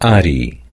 Ari.